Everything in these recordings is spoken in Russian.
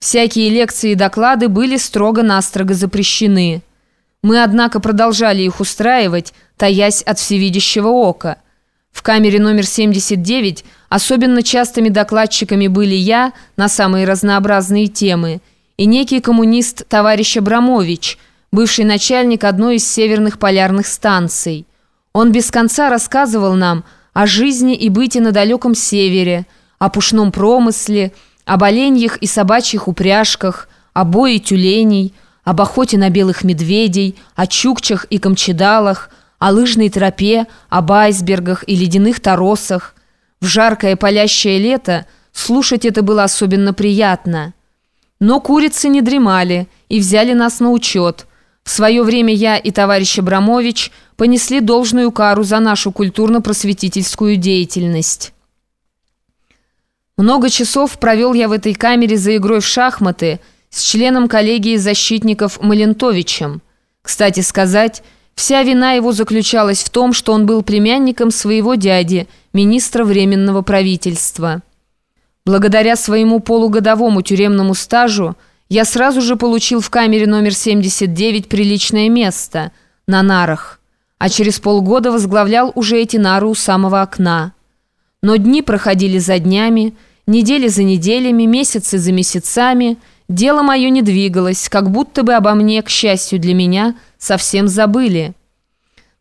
Всякие лекции и доклады были строго-настрого запрещены. Мы, однако, продолжали их устраивать, таясь от всевидящего ока. В камере номер 79 особенно частыми докладчиками были я на самые разнообразные темы и некий коммунист товарищ Абрамович, бывший начальник одной из северных полярных станций. Он без конца рассказывал нам о жизни и быте на далеком севере, о пушном промысле, об оленьях и собачьих упряжках, о бое тюленей, об охоте на белых медведей, о чукчах и камчедалах, о лыжной тропе, об айсбергах и ледяных торосах. В жаркое палящее лето слушать это было особенно приятно. Но курицы не дремали и взяли нас на учет. В свое время я и товарищ Абрамович понесли должную кару за нашу культурно-просветительскую деятельность. Много часов провел я в этой камере за игрой в шахматы с членом коллегии защитников Малентовичем. Кстати сказать, Вся вина его заключалась в том, что он был племянником своего дяди, министра Временного правительства. Благодаря своему полугодовому тюремному стажу я сразу же получил в камере номер 79 приличное место на нарах, а через полгода возглавлял уже эти нары у самого окна. Но дни проходили за днями, недели за неделями, месяцы за месяцами – Дело мое не двигалось, как будто бы обо мне, к счастью для меня, совсем забыли.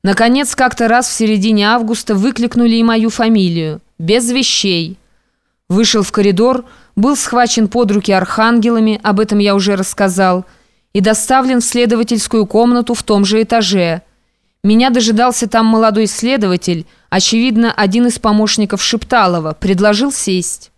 Наконец, как-то раз в середине августа выкликнули и мою фамилию. Без вещей. Вышел в коридор, был схвачен под руки архангелами, об этом я уже рассказал, и доставлен в следовательскую комнату в том же этаже. Меня дожидался там молодой следователь, очевидно, один из помощников Шепталова, предложил сесть.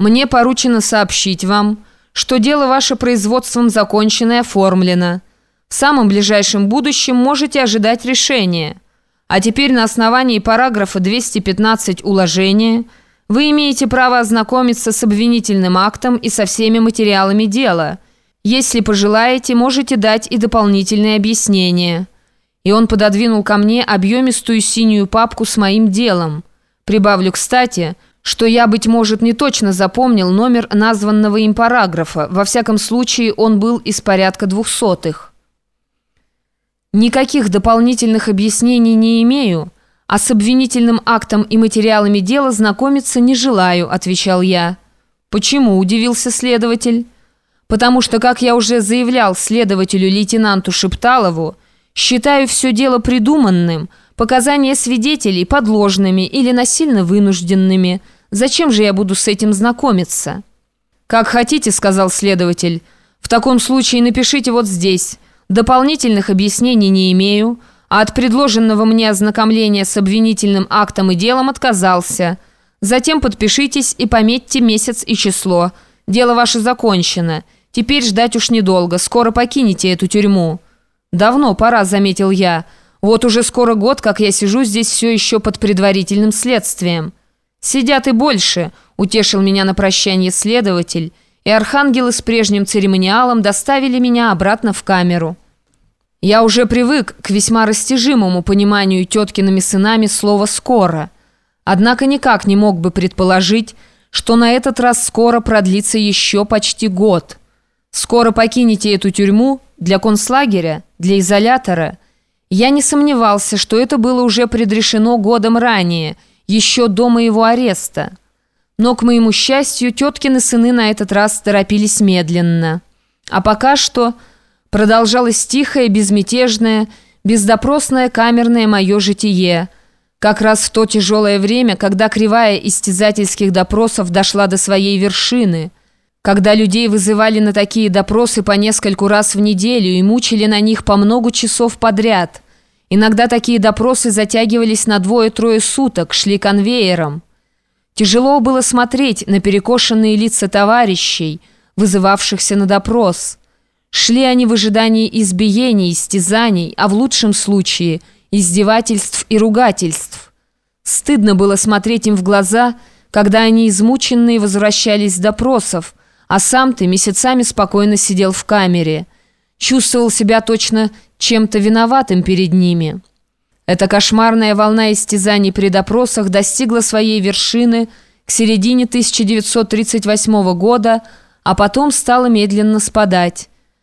Мне поручено сообщить вам, что дело ваше производством закончено и оформлено. В самом ближайшем будущем можете ожидать решения. А теперь на основании параграфа 215 уложения вы имеете право ознакомиться с обвинительным актом и со всеми материалами дела. Если пожелаете, можете дать и дополнительные объяснения. И он пододвинул ко мне объемистую синюю папку с моим делом. Прибавлю, кстати, что я, быть может, не точно запомнил номер названного им параграфа. Во всяком случае, он был из порядка двухсотых. Никаких дополнительных объяснений не имею, а с обвинительным актом и материалами дела знакомиться не желаю, отвечал я. Почему, удивился следователь? Потому что, как я уже заявлял следователю-лейтенанту Шепталову, считаю все дело придуманным – Показания свидетелей подложными или насильно вынужденными. Зачем же я буду с этим знакомиться? «Как хотите», — сказал следователь. «В таком случае напишите вот здесь. Дополнительных объяснений не имею, а от предложенного мне ознакомления с обвинительным актом и делом отказался. Затем подпишитесь и пометьте месяц и число. Дело ваше закончено. Теперь ждать уж недолго, скоро покинете эту тюрьму». «Давно пора», — заметил я, — вот уже скоро год, как я сижу здесь все еще под предварительным следствием. Сидят и больше, утешил меня на прощание следователь, и архангелы с прежним церемониалом доставили меня обратно в камеру. Я уже привык к весьма растяжимому пониманию теткиными сынами слова «скоро». Однако никак не мог бы предположить, что на этот раз скоро продлится еще почти год. Скоро покинете эту тюрьму для концлагеря, для изолятора – я не сомневался, что это было уже предрешено годом ранее, еще до моего ареста. Но, к моему счастью, теткины сыны на этот раз торопились медленно. А пока что продолжалось тихое, безмятежное, бездопросное камерное мое житие. Как раз в то тяжелое время, когда кривая истязательских допросов дошла до своей вершины, когда людей вызывали на такие допросы по нескольку раз в неделю и мучили на них по много часов подряд – Иногда такие допросы затягивались на двое-трое суток, шли конвейером. Тяжело было смотреть на перекошенные лица товарищей, вызывавшихся на допрос. Шли они в ожидании избиений, истязаний, а в лучшем случае издевательств и ругательств. Стыдно было смотреть им в глаза, когда они измученные возвращались с допросов, а сам ты месяцами спокойно сидел в камере. Чувствовал себя точно чем-то виноватым перед ними. Эта кошмарная волна истязаний при допросах достигла своей вершины к середине 1938 года, а потом стала медленно спадать.